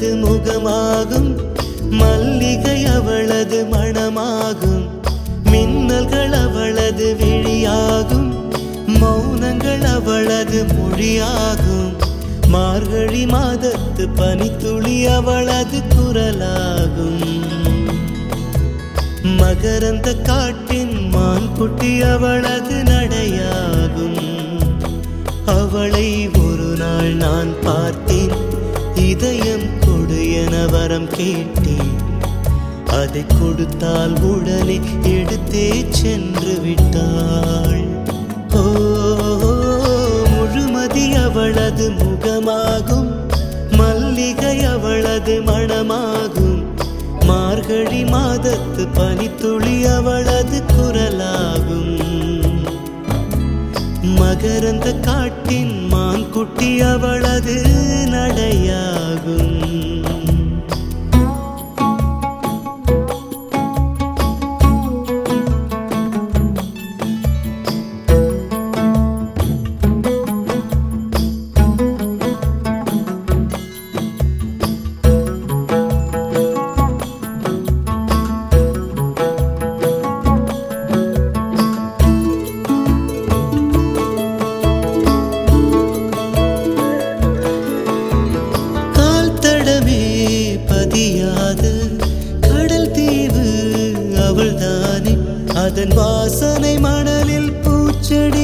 முகமாகும். மல்லிகை அவளது மணமாகும். மின்னல்கள் அவளது விழியாகும். மௌனங்கள் அவளது மொழியாகும். மார்கழி மாதத்து பனித்துளி அவளது குரலாகும். மகரந்த காட்டின் மான் குட்டி அவளது நடையாகும். அவளை ஒரு நாள் நான் பார்த்தேன். இதயம் கொடு என வரம் கேட்டேன். அதை கொடுத்தால் உடலை எடுத்தே சென்று விட்டாள். ஓ முழுமதி அவளது முகமாகும். மல்லிகை அவளது மணமாகும். மார்கழி மாதத்து பனித்துளி அவளது குரலாகும். மகரந்த காட்டின் மான் குட்டி அவளது நடையாகும். அதன் வாசனை மணலில் பூச்செடி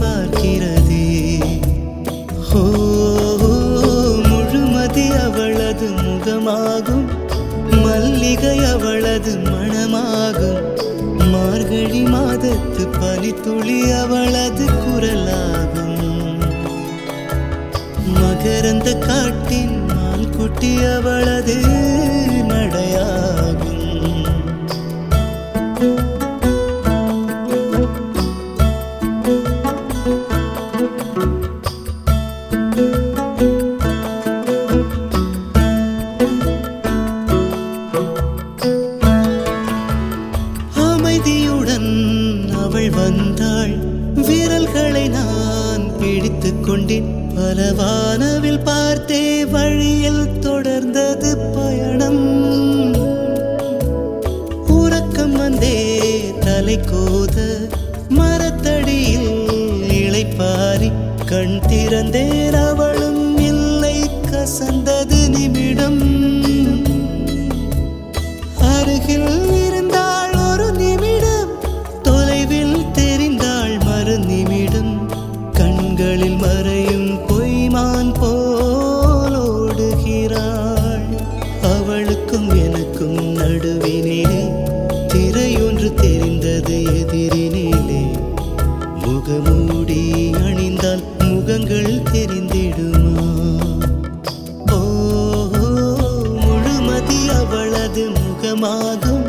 பார்க்கிறதே. ஓ முழுமதி அவளது முகமாகும். மல்லிகை அவளது மணமாகும் மார்கழி மாதத்து பனித்துளி அவளது குரலாகும். மகரந்த காட்டின் மான் குட்டி அவளது அவள் வந்தாள். விரல்களை நான் பிடித்துக் கொண்டேன். பலவானவில் பார்த்தே வழியில் தொடர்ந்தது பயணம். உறக்கம் வந்தே தலை கோத மரத்தடியில் இளைப்பாரி கண் திறந்தேன். அவளும் இல்லை கசந்தது நிமிடம். அருகில் அவளது முகமாகும்.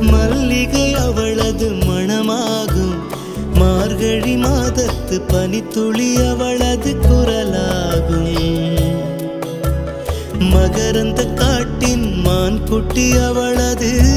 மல்லிகை அவளது மணமாகும். மார்கழி மாதத்து பனித்துளி அவளது குரலாகும். மகரந்த காட்டின் மான் குட்டி அவளது